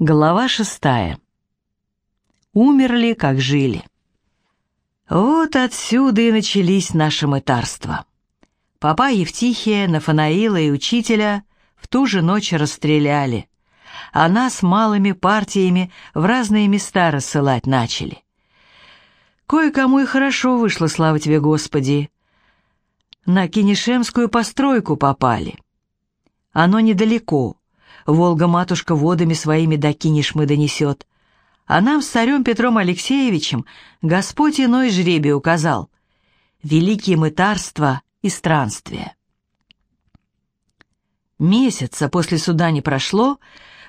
Глава шестая. Умерли, как жили. Вот отсюда и начались наши мытарства. Папа Евтихия, Нафанаила и учителя в ту же ночь расстреляли, а нас малыми партиями в разные места рассылать начали. Кое-кому и хорошо вышло, слава тебе, Господи. На Кинешемскую постройку попали. Оно недалеко, Волга-матушка водами своими до Кинешмы донесет. А нам с царем Петром Алексеевичем Господь иной жребий указал. Великие мытарства и странствия. Месяца после суда не прошло,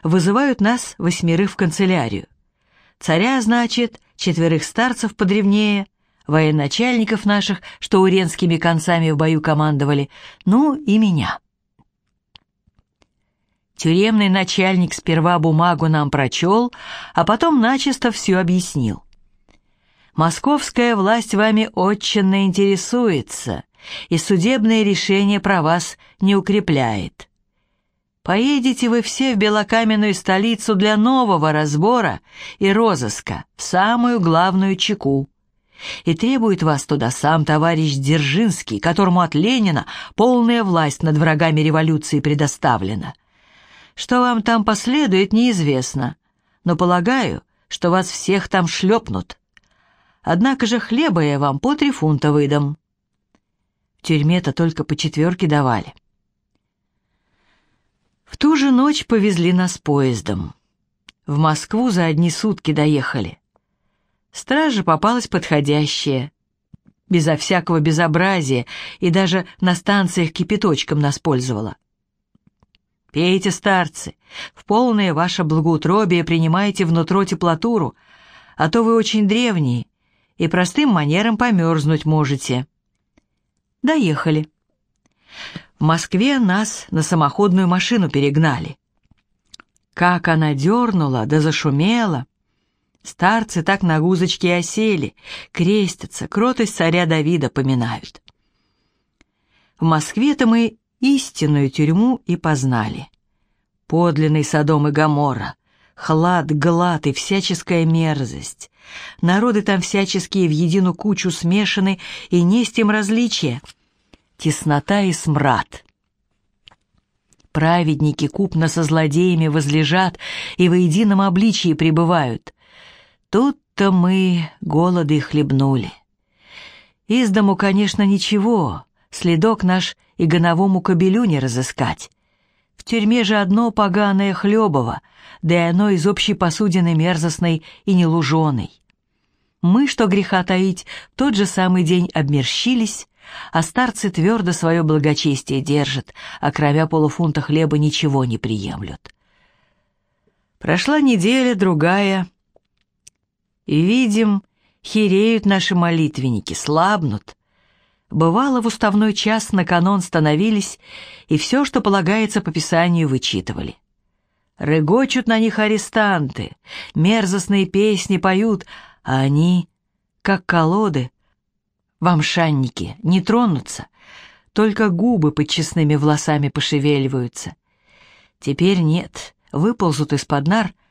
вызывают нас восьмерых в канцелярию. Царя, значит, четверых старцев подревнее, военачальников наших, что уренскими концами в бою командовали, ну и меня. Тюремный начальник сперва бумагу нам прочел, а потом начисто все объяснил. Московская власть вами очень интересуется, и судебное решение про вас не укрепляет. Поедете вы все в белокаменную столицу для нового разбора и розыска, в самую главную чеку. И требует вас туда сам товарищ Дзержинский, которому от Ленина полная власть над врагами революции предоставлена. Что вам там последует, неизвестно, но полагаю, что вас всех там шлепнут. Однако же хлеба я вам по три фунта выдам. В тюрьме-то только по четверке давали. В ту же ночь повезли нас поездом. В Москву за одни сутки доехали. Стража попалась подходящая, безо всякого безобразия, и даже на станциях кипяточком нас пользовала. Пейте, старцы, в полное ваше благоутробие принимайте внутро теплотуру, а то вы очень древние и простым манером померзнуть можете. Доехали. В Москве нас на самоходную машину перегнали. Как она дернула, да зашумела. Старцы так на гузочке осели, крестятся, кротость царя Давида поминают. В Москве-то мы истинную тюрьму и познали. Подлинный Содом и Гоморра, хлад, глад и всяческая мерзость. Народы там всяческие в едину кучу смешаны, и не с тем различия. Теснота и смрад. Праведники купно со злодеями возлежат и во едином обличии пребывают. Тут-то мы голоды хлебнули. Из дому, конечно, ничего, следок наш и гоновому кобелю не разыскать. В тюрьме же одно поганое хлебово, да и оно из общей посудины мерзостной и нелуженой. Мы, что греха таить, тот же самый день обмерщились, а старцы твердо свое благочестие держат, а кроме полуфунта хлеба ничего не приемлют. Прошла неделя, другая, и видим, хереют наши молитвенники, слабнут, Бывало, в уставной час на канон становились и все, что полагается по Писанию, вычитывали. Рыгочут на них арестанты, мерзостные песни поют, а они, как колоды, вамшанники, не тронутся, только губы под честными волосами пошевеливаются. Теперь нет, выползут из-под нар —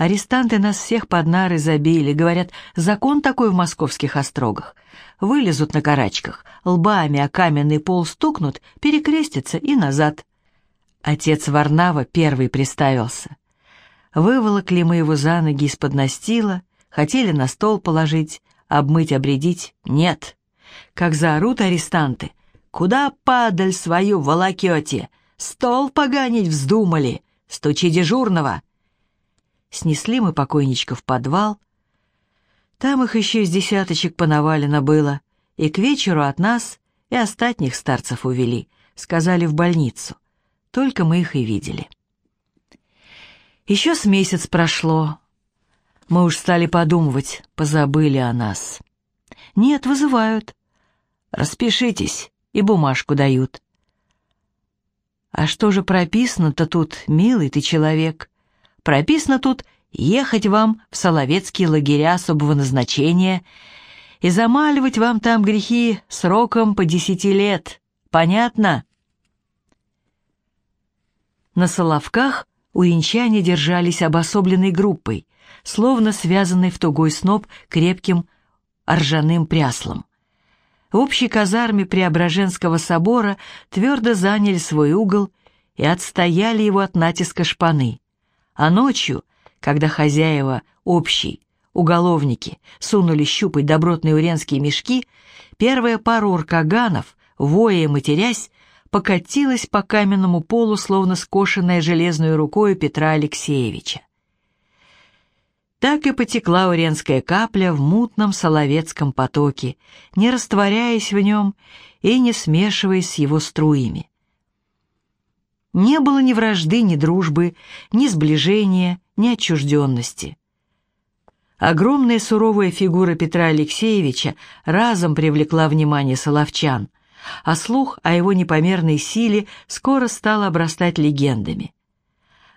Арестанты нас всех под нары забили, говорят, закон такой в московских острогах. Вылезут на карачках, лбами о каменный пол стукнут, перекрестятся и назад. Отец Варнава первый приставился. Выволокли мы его за ноги из-под настила, хотели на стол положить, обмыть, обредить. Нет. Как заорут арестанты. «Куда падаль свою волокете? Стол поганить вздумали! Стучи дежурного!» Снесли мы покойничка в подвал. Там их еще из десяточек понавалено было, и к вечеру от нас и остатних старцев увели, сказали в больницу. Только мы их и видели. Еще с месяц прошло. Мы уж стали подумывать, позабыли о нас. Нет, вызывают. Распишитесь, и бумажку дают. А что же прописано-то тут, милый ты человек? Прописано тут ехать вам в Соловецкие лагеря особого назначения и замаливать вам там грехи сроком по десяти лет. Понятно? На Соловках Уренчане держались обособленной группой, словно связанной в тугой сноп крепким ржаным пряслом. В общей казарме Преображенского собора твердо заняли свой угол и отстояли его от натиска шпаны. А ночью, когда хозяева общий, уголовники, сунули щупать добротные уренские мешки, первая пара уркаганов, воя и матерясь, покатилась по каменному полу, словно скошенная железной рукой Петра Алексеевича. Так и потекла уренская капля в мутном соловецком потоке, не растворяясь в нем и не смешиваясь с его струями. Не было ни вражды, ни дружбы, ни сближения, ни отчужденности. Огромная суровая фигура Петра Алексеевича разом привлекла внимание соловчан, а слух о его непомерной силе скоро стал обрастать легендами.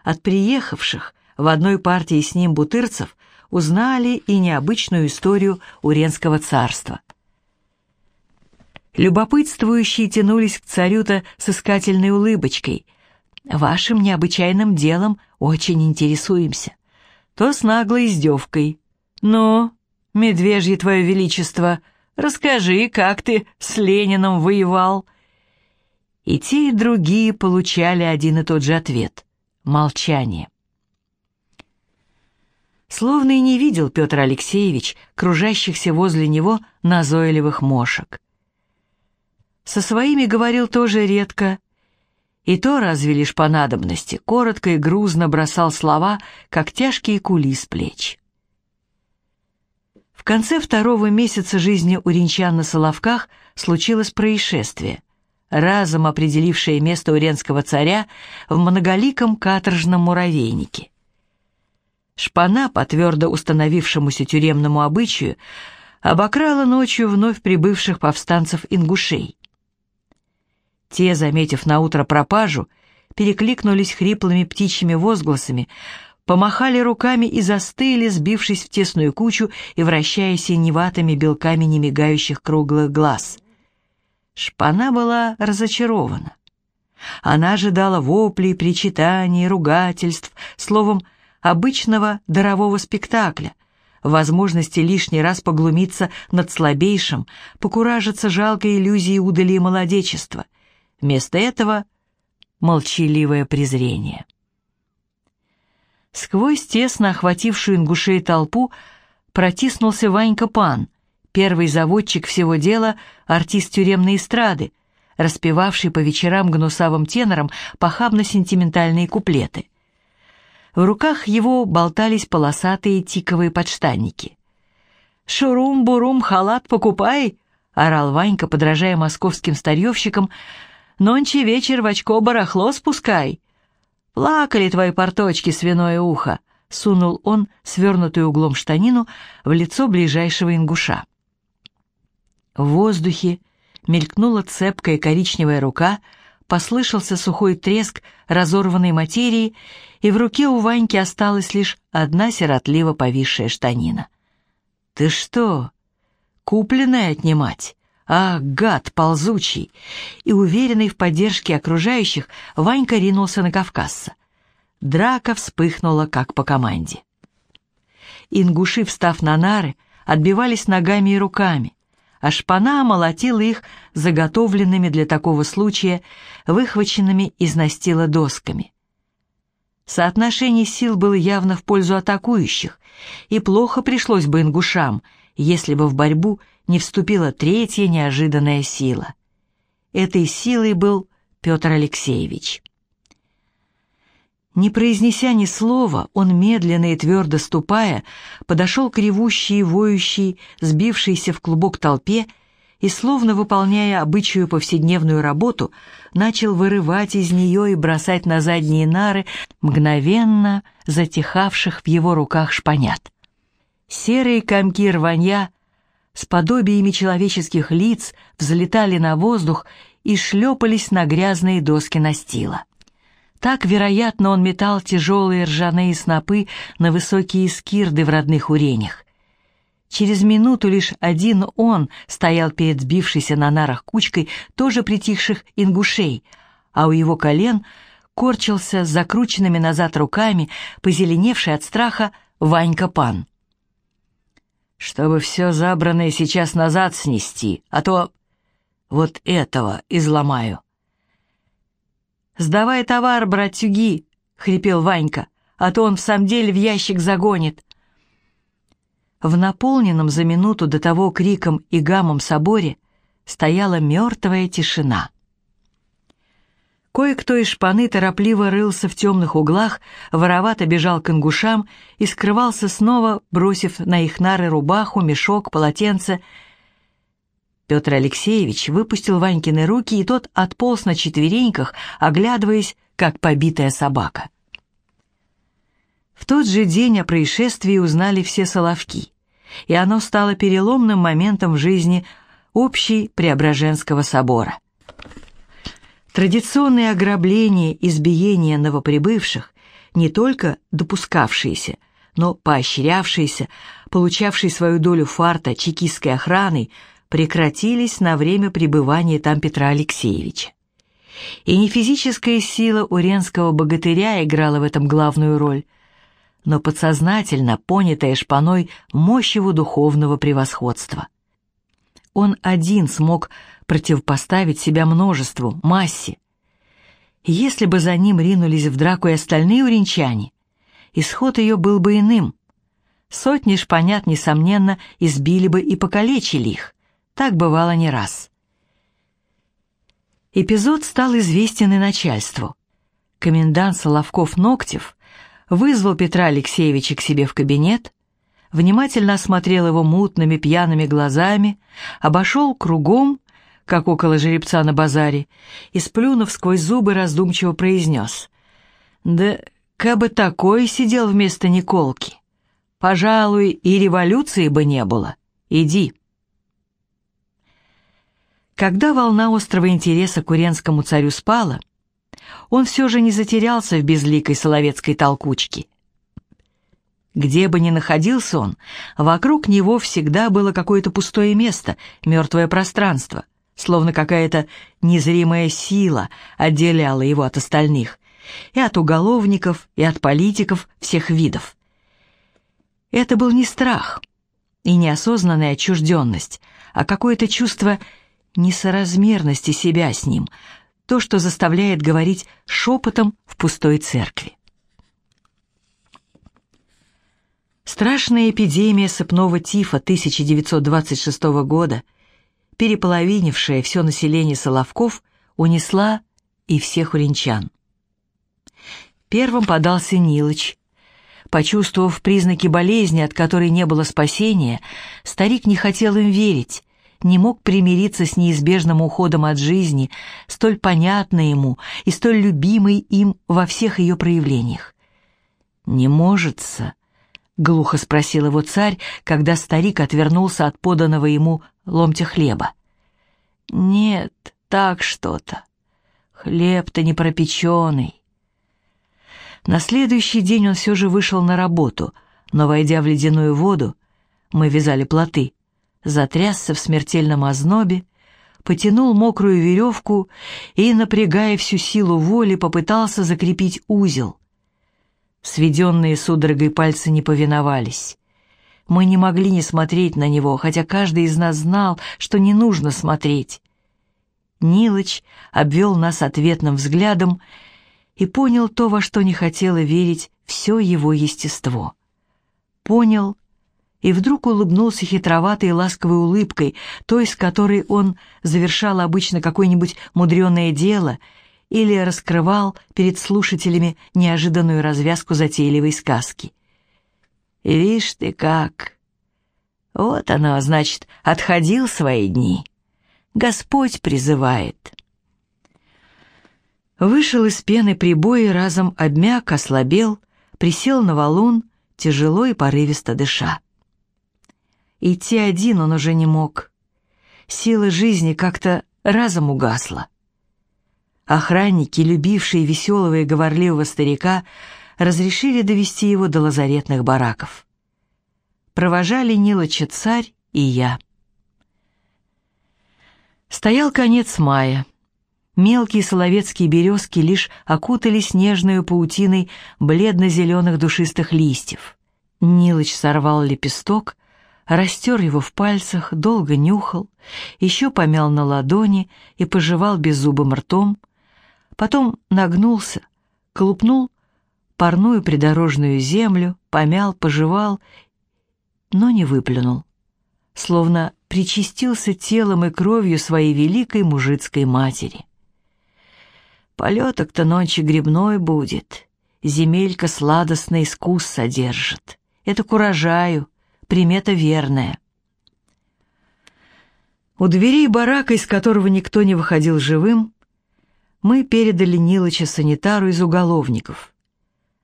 От приехавших в одной партии с ним бутырцев узнали и необычную историю Уренского царства. Любопытствующие тянулись к царю-то с искательной улыбочкой. «Вашим необычайным делом очень интересуемся». То с наглой издевкой. «Ну, медвежье твое величество, расскажи, как ты с Лениным воевал?» И те, и другие получали один и тот же ответ — молчание. Словно и не видел Петр Алексеевич кружащихся возле него назойливых мошек. Со своими говорил тоже редко, и то разве лишь по надобности, коротко и грузно бросал слова, как тяжкие кули с плеч. В конце второго месяца жизни у ренчан на Соловках случилось происшествие, разом определившее место уренского царя в многоликом каторжном муравейнике. Шпана, по твердо установившемуся тюремному обычаю, обокрала ночью вновь прибывших повстанцев-ингушей. Те, заметив наутро пропажу, перекликнулись хриплыми птичьими возгласами, помахали руками и застыли, сбившись в тесную кучу и вращая синеватыми белками немигающих круглых глаз. Шпана была разочарована. Она ожидала воплей, причитаний, ругательств, словом, обычного дарового спектакля, возможности лишний раз поглумиться над слабейшим, покуражиться жалкой иллюзией удали молодечества. Вместо этого молчаливое презрение. Сквозь тесно охватившую ингушей толпу протиснулся Ванька Пан, первый заводчик всего дела, артист тюремной эстрады, распевавший по вечерам гнусавым тенором похабно-сентиментальные куплеты. В руках его болтались полосатые тиковые подштанники. «Шурум-бурум, халат покупай!» — орал Ванька, подражая московским старьевщикам. «Нонче вечер в очко барахло спускай!» «Плакали твои порточки, свиное ухо!» — сунул он свернутую углом штанину в лицо ближайшего ингуша. В воздухе мелькнула цепкая коричневая рука — послышался сухой треск разорванной материи, и в руке у Ваньки осталась лишь одна сиротливо повисшая штанина. «Ты что, купленная отнимать?» «Ах, гад ползучий!» И, уверенный в поддержке окружающих, Ванька ринулся на Кавказца. Драка вспыхнула, как по команде. Ингуши, встав на нары, отбивались ногами и руками а шпана молотила их заготовленными для такого случая, выхваченными из настила досками. Соотношение сил было явно в пользу атакующих, и плохо пришлось бы ингушам, если бы в борьбу не вступила третья неожиданная сила. Этой силой был Петр Алексеевич. Не произнеся ни слова, он, медленно и твердо ступая, подошел к ревущей и воющей, сбившейся в клубок толпе, и, словно выполняя обычную повседневную работу, начал вырывать из нее и бросать на задние нары мгновенно затихавших в его руках шпанят. Серые комки рванья с подобиями человеческих лиц взлетали на воздух и шлепались на грязные доски настила. Так, вероятно, он метал тяжелые ржаные снопы на высокие скирды в родных уренях. Через минуту лишь один он стоял перед сбившейся на нарах кучкой тоже притихших ингушей, а у его колен корчился с закрученными назад руками, позеленевший от страха Ванька Пан. «Чтобы все забранное сейчас назад снести, а то вот этого изломаю». «Сдавай товар, братюги!» — хрипел Ванька, «а то он в самом деле в ящик загонит». В наполненном за минуту до того криком и гамом соборе стояла мертвая тишина. Кое-кто из шпаны торопливо рылся в темных углах, воровато бежал к ингушам и скрывался снова, бросив на их нары рубаху, мешок, полотенце. Петр Алексеевич выпустил Ванькины руки, и тот отполз на четвереньках, оглядываясь, как побитая собака. В тот же день о происшествии узнали все соловки, и оно стало переломным моментом в жизни общей Преображенского собора. Традиционные ограбления, избиения новоприбывших, не только допускавшиеся, но поощрявшиеся, получавшие свою долю фарта чекистской охраной, прекратились на время пребывания там Петра Алексеевича. И не физическая сила уренского богатыря играла в этом главную роль, но подсознательно понятая шпаной мощь его духовного превосходства. Он один смог противопоставить себя множеству, массе. Если бы за ним ринулись в драку и остальные уренчане, исход ее был бы иным. Сотни шпанят, несомненно, избили бы и покалечили их. Так бывало не раз. Эпизод стал известен и начальству. Комендант Соловков-Ногтев вызвал Петра Алексеевича к себе в кабинет, внимательно осмотрел его мутными пьяными глазами, обошел кругом, как около жеребца на базаре, и, сплюнув сквозь зубы, раздумчиво произнес. «Да кабы такой сидел вместо Николки, пожалуй, и революции бы не было. Иди». Когда волна острого интереса к уренскому царю спала, он все же не затерялся в безликой соловецкой толкучке. Где бы ни находился он, вокруг него всегда было какое-то пустое место, мертвое пространство, словно какая-то незримая сила отделяла его от остальных, и от уголовников, и от политиков всех видов. Это был не страх и неосознанная отчужденность, а какое-то чувство несоразмерности себя с ним, то, что заставляет говорить шепотом в пустой церкви. Страшная эпидемия сыпного тифа 1926 года, переполовинившая все население Соловков, унесла и всех уренчан. Первым подался Нилыч. Почувствовав признаки болезни, от которой не было спасения, старик не хотел им верить, не мог примириться с неизбежным уходом от жизни, столь понятной ему и столь любимой им во всех ее проявлениях. «Не можется», — глухо спросил его царь, когда старик отвернулся от поданного ему ломтя хлеба. «Нет, так что-то. Хлеб-то не пропеченый». На следующий день он все же вышел на работу, но, войдя в ледяную воду, мы вязали плоты, затрясся в смертельном ознобе, потянул мокрую веревку и, напрягая всю силу воли, попытался закрепить узел. Сведенные судорогой пальцы не повиновались. Мы не могли не смотреть на него, хотя каждый из нас знал, что не нужно смотреть. Нилыч обвел нас ответным взглядом и понял то, во что не хотело верить все его естество. Понял и вдруг улыбнулся хитроватой и ласковой улыбкой, той, с которой он завершал обычно какое-нибудь мудреное дело — или раскрывал перед слушателями неожиданную развязку затейливой сказки. «Вишь ты как! Вот оно, значит, отходил свои дни. Господь призывает». Вышел из пены прибоя, разом обмяк, ослабел, присел на валун, тяжело и порывисто дыша. Идти один он уже не мог. Сила жизни как-то разом угасла. Охранники, любившие веселого и говорливого старика, разрешили довести его до лазаретных бараков. Провожали Нилыча царь и я. Стоял конец мая. Мелкие соловецкие березки лишь окутали снежную паутиной бледно-зеленых душистых листьев. Нилыч сорвал лепесток, растер его в пальцах, долго нюхал, еще помял на ладони и пожевал беззубым ртом, потом нагнулся, колупнул парную придорожную землю, помял, пожевал, но не выплюнул, словно причастился телом и кровью своей великой мужицкой матери. Полеток-то ночи грибной будет, земелька сладостный искус содержит. Это к урожаю, примета верная. У дверей барака, из которого никто не выходил живым, мы передали Нилыча санитару из уголовников.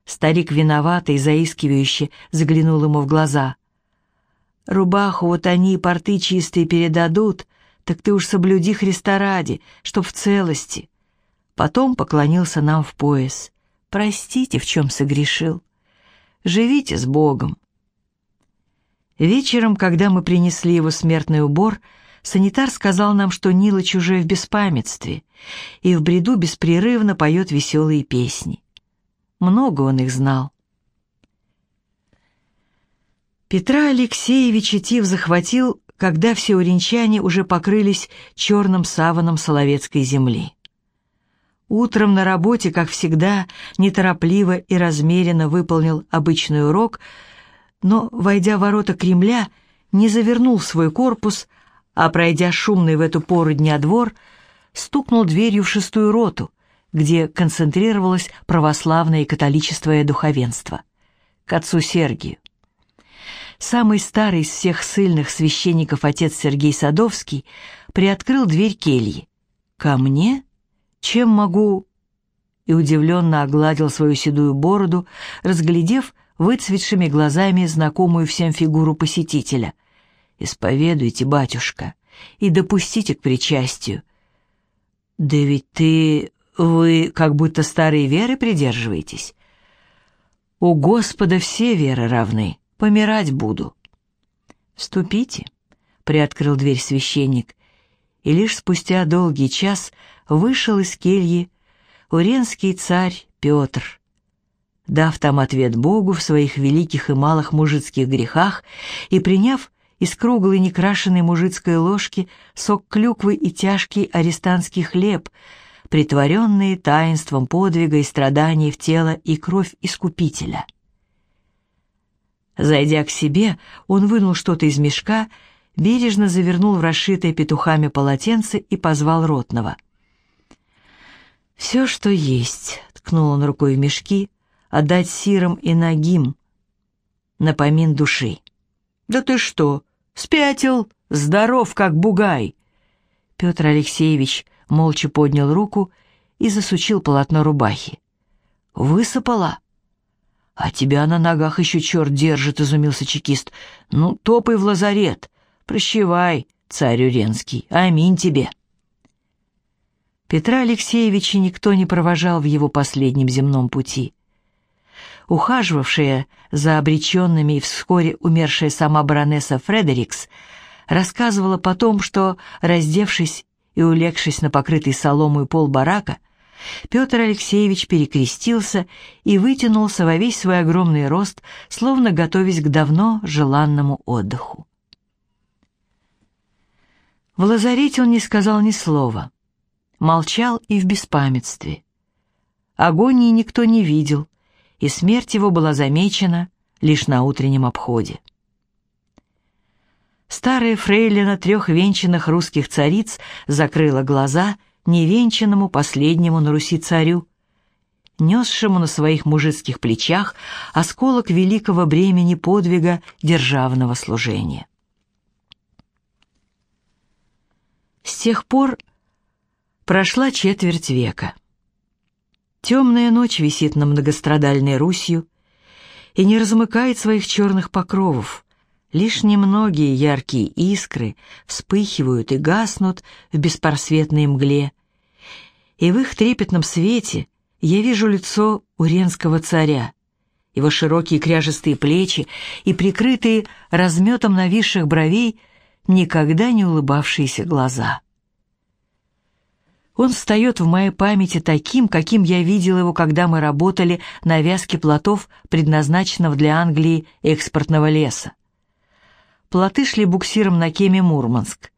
Старик виноватый заискивающе заглянул ему в глаза. «Рубаху вот они, порты чистые передадут, так ты уж соблюди Христа ради, чтоб в целости. Потом поклонился нам в пояс. «Простите, в чем согрешил. Живите с Богом». Вечером, когда мы принесли его смертный убор, санитар сказал нам, что Нилыч уже в беспамятстве и в бреду беспрерывно поет веселые песни. Много он их знал. Петра Алексеевича Тив захватил, когда все уренчане уже покрылись черным саваном соловецкой земли. Утром на работе, как всегда, неторопливо и размеренно выполнил обычный урок, но, войдя в ворота Кремля, не завернул свой корпус, а, пройдя шумный в эту пору дня двор, стукнул дверью в шестую роту, где концентрировалось православное и католичество духовенство, к отцу Сергию. Самый старый из всех сильных священников отец Сергей Садовский приоткрыл дверь кельи. «Ко мне?» Чем могу?» И удивленно огладил свою седую бороду, разглядев выцветшими глазами знакомую всем фигуру посетителя. «Исповедуйте, батюшка, и допустите к причастию». «Да ведь ты... вы как будто старой веры придерживаетесь». «У Господа все веры равны, помирать буду». «Вступите», — приоткрыл дверь священник, и лишь спустя долгий час вышел из кельи уренский царь Петр. Дав там ответ Богу в своих великих и малых мужицких грехах и приняв из круглой некрашенной мужицкой ложки сок клюквы и тяжкий арестантский хлеб, притворенные таинством подвига и страданий в тело и кровь Искупителя. Зайдя к себе, он вынул что-то из мешка, бережно завернул в расшитое петухами полотенце и позвал ротного — «Все, что есть», — ткнул он рукой в мешки, — «отдать сирам и ногим, напомин души». «Да ты что, спятил? Здоров, как бугай!» Петр Алексеевич молча поднял руку и засучил полотно рубахи. «Высыпала?» «А тебя на ногах еще черт держит», — изумился чекист. «Ну, топай в лазарет. Прощевай, царь Уренский. Аминь тебе». Петра Алексеевича никто не провожал в его последнем земном пути. Ухаживавшая за обреченными и вскоре умершая сама баронесса Фредерикс рассказывала потом, что, раздевшись и улегшись на покрытый соломой пол барака, Петр Алексеевич перекрестился и вытянулся во весь свой огромный рост, словно готовясь к давно желанному отдыху. В лазарете он не сказал ни слова молчал и в беспамятстве. Агонии никто не видел, и смерть его была замечена лишь на утреннем обходе. Старая фрейлина трех венчанных русских цариц закрыла глаза невенчанному последнему на Руси царю, несшему на своих мужицких плечах осколок великого бремени подвига державного служения. С тех пор Прошла четверть века. Темная ночь висит на многострадальной Русью и не размыкает своих черных покровов. Лишь немногие яркие искры вспыхивают и гаснут в беспросветной мгле. И в их трепетном свете я вижу лицо уренского царя, его широкие кряжестые плечи и прикрытые разметом нависших бровей никогда не улыбавшиеся глаза. Он встает в моей памяти таким, каким я видел его, когда мы работали на вязке плотов, предназначенного для Англии экспортного леса. Плоты шли буксиром на Кеме Мурманск,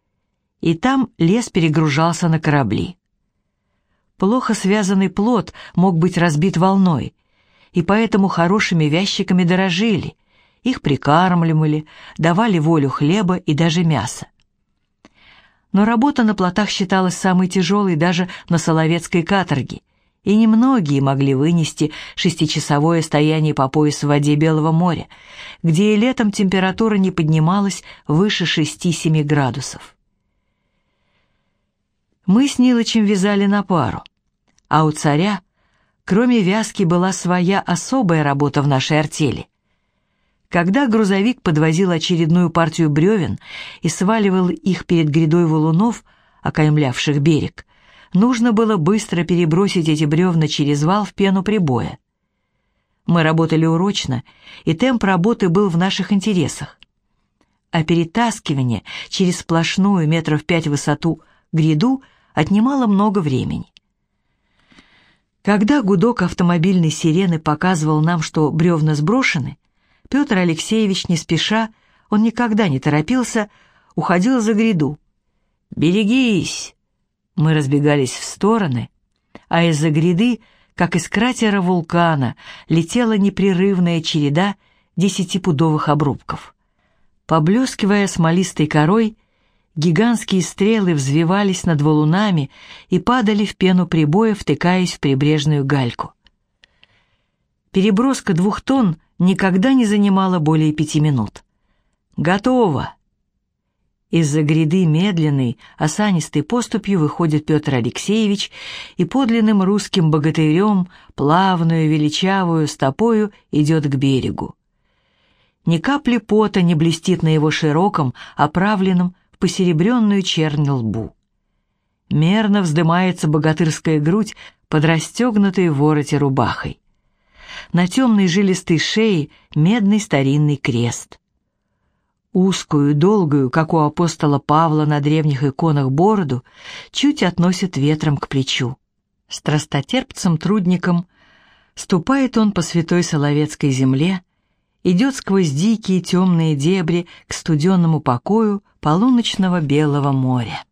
и там лес перегружался на корабли. Плохо связанный плот мог быть разбит волной, и поэтому хорошими вязчиками дорожили, их прикармливали, давали волю хлеба и даже мяса. Но работа на плотах считалась самой тяжелой даже на Соловецкой каторге, и немногие могли вынести шестичасовое стояние по пояс в воде Белого моря, где и летом температура не поднималась выше 6-7 градусов. Мы с Нилычем вязали на пару, а у царя, кроме вязки, была своя особая работа в нашей артели. Когда грузовик подвозил очередную партию бревен и сваливал их перед грядой валунов, окаймлявших берег, нужно было быстро перебросить эти бревна через вал в пену прибоя. Мы работали урочно, и темп работы был в наших интересах. А перетаскивание через сплошную метров пять высоту гряду отнимало много времени. Когда гудок автомобильной сирены показывал нам, что бревна сброшены, Петр Алексеевич не спеша, он никогда не торопился, уходил за гряду. «Берегись!» Мы разбегались в стороны, а из-за гряды, как из кратера вулкана, летела непрерывная череда десятипудовых обрубков. Поблескивая смолистой корой, гигантские стрелы взвивались над валунами и падали в пену прибоя, втыкаясь в прибрежную гальку. Переброска двух тонн никогда не занимала более пяти минут. «Готово!» Из-за гряды медленной, осанистой поступью выходит Петр Алексеевич и подлинным русским богатырем, плавную, величавую стопою идет к берегу. Ни капли пота не блестит на его широком, оправленном в посеребренную чернь лбу. Мерно вздымается богатырская грудь под расстегнутой вороте рубахой на темной жилистой шее медный старинный крест. Узкую, долгую, как у апостола Павла на древних иконах бороду, чуть относит ветром к плечу. Страстотерпцем-трудником ступает он по святой Соловецкой земле, идет сквозь дикие темные дебри к студенному покою полуночного белого моря.